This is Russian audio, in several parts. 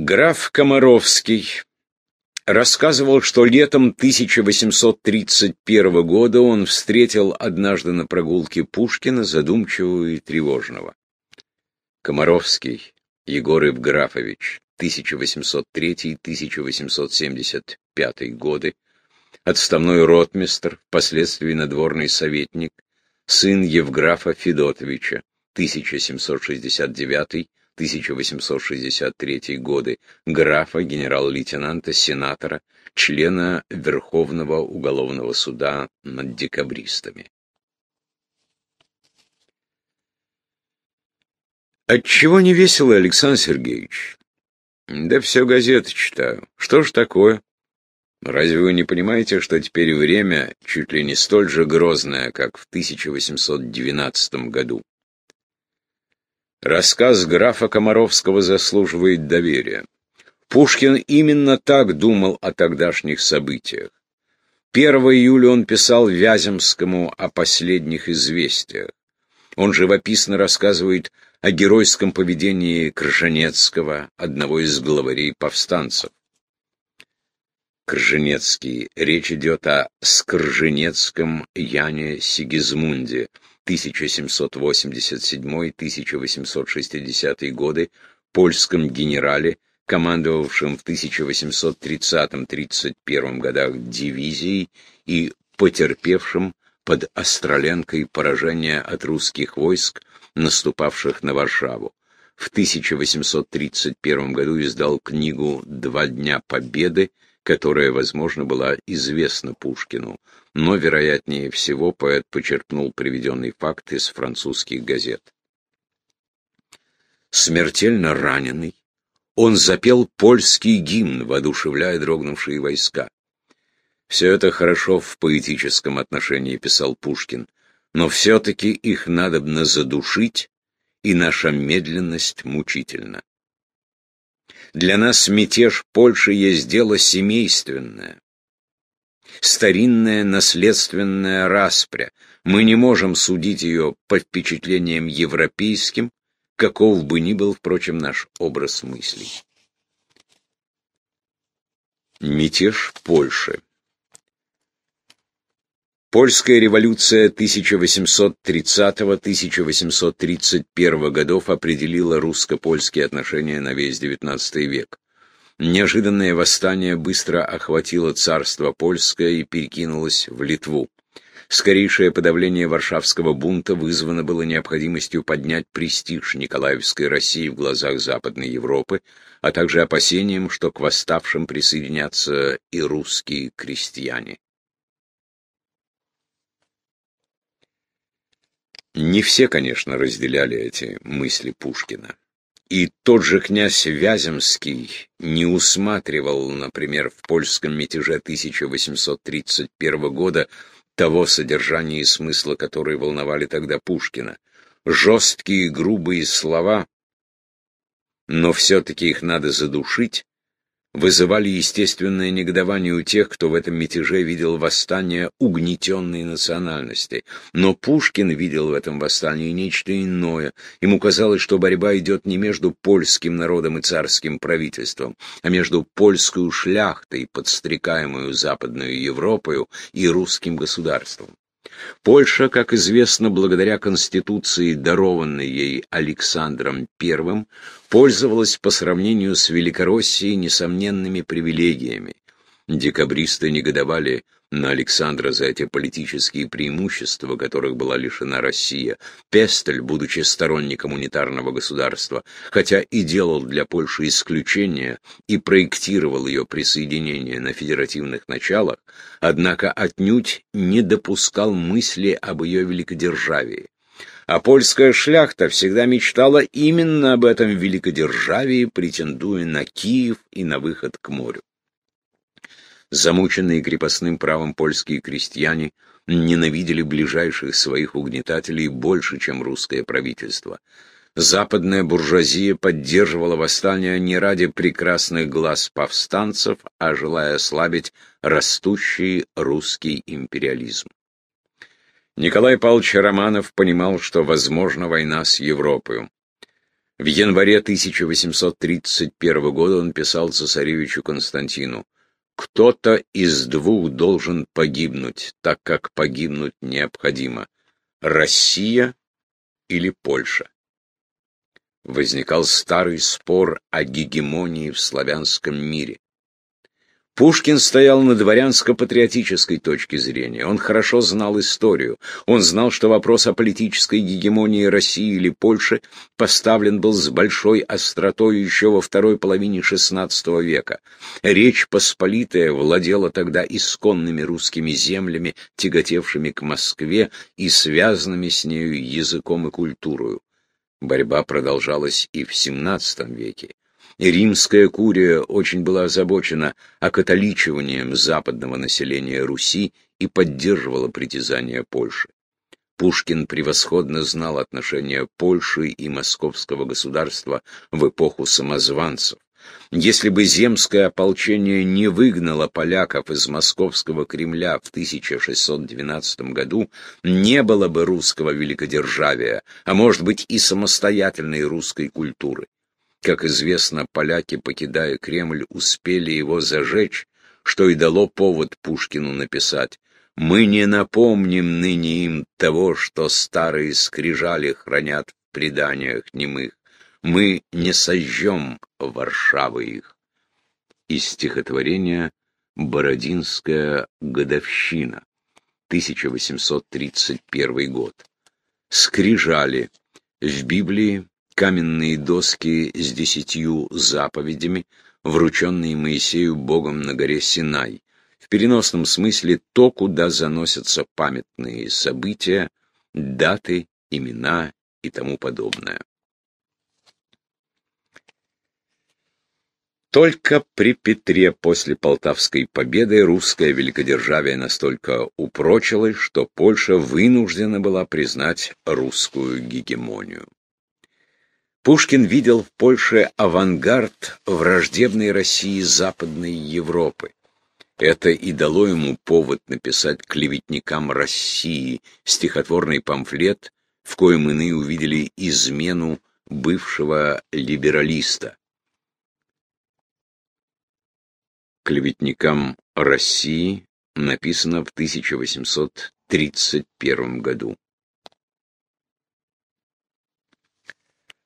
Граф Комаровский рассказывал, что летом 1831 года он встретил однажды на прогулке Пушкина, задумчивого и тревожного. Комаровский Егор Евграфович, 1803-1875 годы, отставной ротмистр, впоследствии надворный советник, сын Евграфа Федотовича, 1769 1863 годы, графа, генерал-лейтенанта, сенатора, члена Верховного уголовного суда над декабристами. Отчего не весело, Александр Сергеевич? Да все газеты читаю. Что ж такое? Разве вы не понимаете, что теперь время чуть ли не столь же грозное, как в 1812 году? Рассказ графа Комаровского заслуживает доверия. Пушкин именно так думал о тогдашних событиях. 1 июля он писал Вяземскому о последних известиях. Он живописно рассказывает о геройском поведении Крженецкого, одного из главарей повстанцев. Крженецкий. Речь идет о Скрженецком Яне Сигизмунде, 1787-1860 годы польском генерале, командовавшем в 1830-31 годах дивизией и потерпевшим под Остроленкой поражение от русских войск, наступавших на Варшаву. В 1831 году издал книгу «Два дня Победы», которая, возможно, была известна Пушкину, но, вероятнее всего, поэт почерпнул приведенный факт из французских газет. Смертельно раненый, он запел польский гимн, воодушевляя дрогнувшие войска. Все это хорошо в поэтическом отношении, писал Пушкин, но все-таки их надобно задушить, и наша медленность мучительна. Для нас мятеж Польши есть дело семейственное. Старинная наследственная распря. Мы не можем судить ее по впечатлениям европейским, каков бы ни был, впрочем, наш образ мыслей. Мятеж Польши Польская революция 1830-1831 годов определила русско-польские отношения на весь XIX век. Неожиданное восстание быстро охватило царство польское и перекинулось в Литву. Скорейшее подавление Варшавского бунта вызвано было необходимостью поднять престиж Николаевской России в глазах Западной Европы, а также опасением, что к восставшим присоединятся и русские крестьяне. Не все, конечно, разделяли эти мысли Пушкина. И тот же князь Вяземский не усматривал, например, в польском мятеже 1831 года того содержания и смысла, которые волновали тогда Пушкина. Жесткие грубые слова, но все-таки их надо задушить, вызывали естественное негодование у тех, кто в этом мятеже видел восстание угнетенной национальности. Но Пушкин видел в этом восстании нечто иное. Ему казалось, что борьба идет не между польским народом и царским правительством, а между польской шляхтой, подстрекаемую Западную Европою, и русским государством. Польша, как известно, благодаря Конституции, дарованной ей Александром I, пользовалась по сравнению с Великороссией несомненными привилегиями. Декабристы негодовали на Александра за эти политические преимущества, которых была лишена Россия. Пестель, будучи сторонником унитарного государства, хотя и делал для Польши исключение и проектировал ее присоединение на федеративных началах, однако отнюдь не допускал мысли об ее великодержавии. А польская шляхта всегда мечтала именно об этом великодержавии, претендуя на Киев и на выход к морю. Замученные крепостным правом польские крестьяне ненавидели ближайших своих угнетателей больше, чем русское правительство. Западная буржуазия поддерживала восстание не ради прекрасных глаз повстанцев, а желая ослабить растущий русский империализм. Николай Павлович Романов понимал, что возможна война с Европой. В январе 1831 года он писал цесаревичу Константину «Кто-то из двух должен погибнуть, так как погибнуть необходимо. Россия или Польша?» Возникал старый спор о гегемонии в славянском мире. Пушкин стоял на дворянско-патриотической точке зрения. Он хорошо знал историю. Он знал, что вопрос о политической гегемонии России или Польши поставлен был с большой остротой еще во второй половине XVI века. Речь Посполитая владела тогда исконными русскими землями, тяготевшими к Москве и связанными с нею языком и культурой. Борьба продолжалась и в XVII веке. Римская курия очень была озабочена окатоличиванием западного населения Руси и поддерживала притязания Польши. Пушкин превосходно знал отношения Польши и московского государства в эпоху самозванцев. Если бы земское ополчение не выгнало поляков из московского Кремля в 1612 году, не было бы русского великодержавия, а может быть и самостоятельной русской культуры. Как известно, поляки, покидая Кремль, успели его зажечь, что и дало повод Пушкину написать «Мы не напомним ныне им того, что старые скрижали хранят в преданиях немых. Мы не сожжем Варшавы их». Из стихотворения «Бородинская годовщина», 1831 год. Скрижали. В Библии каменные доски с десятью заповедями, врученные Моисею Богом на горе Синай. В переносном смысле то, куда заносятся памятные события, даты, имена и тому подобное. Только при Петре после Полтавской победы русское великодержавие настолько упрочилось, что Польша вынуждена была признать русскую гегемонию. Пушкин видел в Польше авангард враждебной России Западной Европы. Это и дало ему повод написать клеветникам России стихотворный памфлет, в коем иные увидели измену бывшего либералиста. Клеветникам России написано в 1831 году.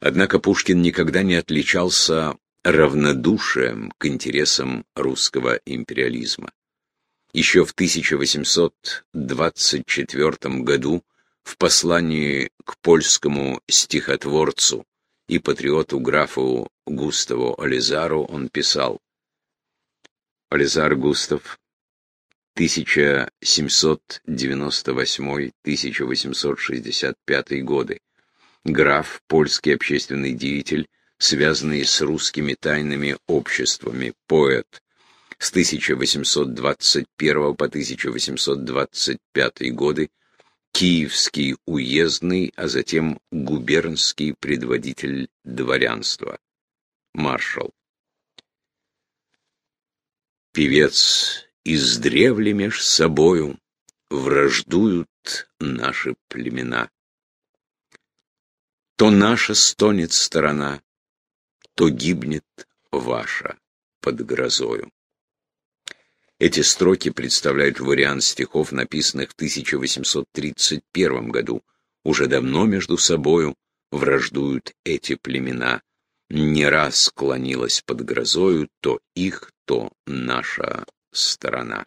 Однако Пушкин никогда не отличался равнодушием к интересам русского империализма. Еще в 1824 году в послании к польскому стихотворцу и патриоту графу Густаву Олизару он писал Олизар Густав 1798-1865 годы граф, польский общественный деятель, связанный с русскими тайными обществами, поэт. С 1821 по 1825 годы киевский уездный, а затем губернский предводитель дворянства. Маршал. Певец издревле меж собою враждуют наши племена. То наша стонет сторона, то гибнет ваша под грозою. Эти строки представляют вариант стихов, написанных в 1831 году. Уже давно между собою враждуют эти племена. Не раз склонилась под грозою то их, то наша сторона.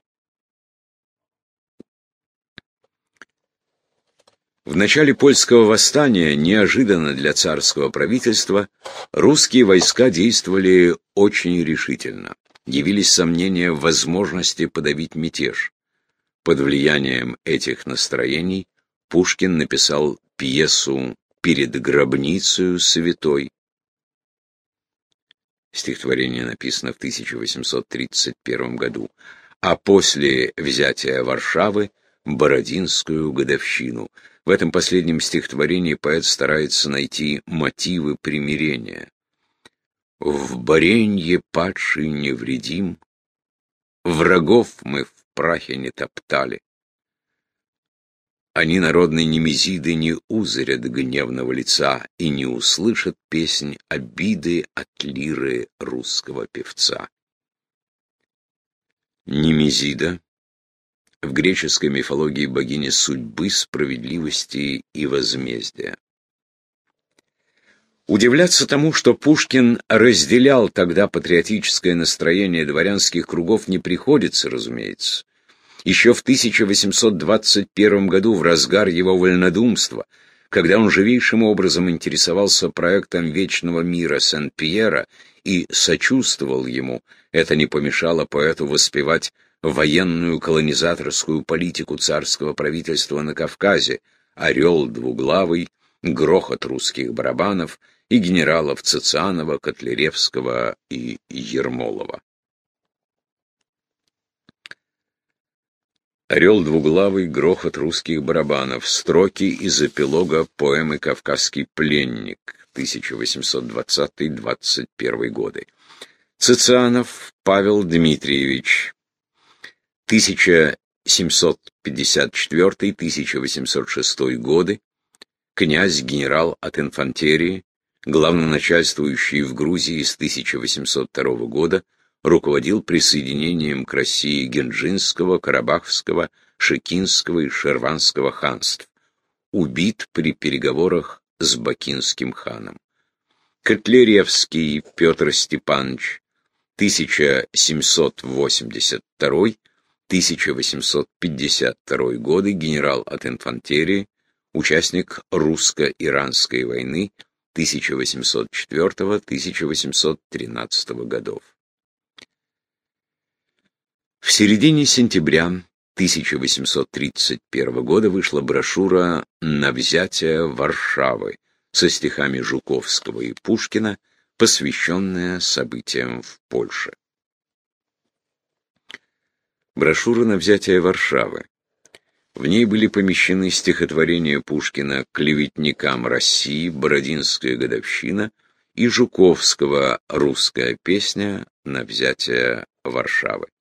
В начале польского восстания, неожиданно для царского правительства, русские войска действовали очень решительно. Явились сомнения в возможности подавить мятеж. Под влиянием этих настроений Пушкин написал пьесу «Перед гробницей святой». Стихотворение написано в 1831 году, а после взятия Варшавы – Бородинскую годовщину – в этом последнем стихотворении поэт старается найти мотивы примирения. В Боренье падший невредим, Врагов мы в прахе не топтали. Они, народные немезиды, не узрят гневного лица и не услышат песнь обиды от лиры русского певца. Немезида в греческой мифологии богиня судьбы, справедливости и возмездия. Удивляться тому, что Пушкин разделял тогда патриотическое настроение дворянских кругов, не приходится, разумеется. Еще в 1821 году, в разгар его вольнодумства, когда он живейшим образом интересовался проектом Вечного мира Сен-Пьера и сочувствовал ему, это не помешало поэту воспевать военную колонизаторскую политику царского правительства на Кавказе, орел двуглавый, грохот русских барабанов и генералов Цицанова, Котляревского и Ермолова. Орел двуглавый, грохот русских барабанов, строки из эпилога поэмы «Кавказский пленник» 1820-21 годы. Цицанов Павел Дмитриевич 1754-1806 годы, князь-генерал от инфантерии, главноначальствующий в Грузии с 1802 года, руководил присоединением к России Генджинского, Карабахского, Шекинского и Шерванского ханств, убит при переговорах с Бакинским ханом. Котляревский Петр Степанович, 1782 1852 годы, генерал от инфантерии, участник русско-иранской войны 1804-1813 годов. В середине сентября 1831 года вышла брошюра «На взятие Варшавы» со стихами Жуковского и Пушкина, посвященная событиям в Польше брошюра на взятие Варшавы. В ней были помещены стихотворения Пушкина «Клеветникам России», «Бородинская годовщина» и Жуковского «Русская песня на взятие Варшавы».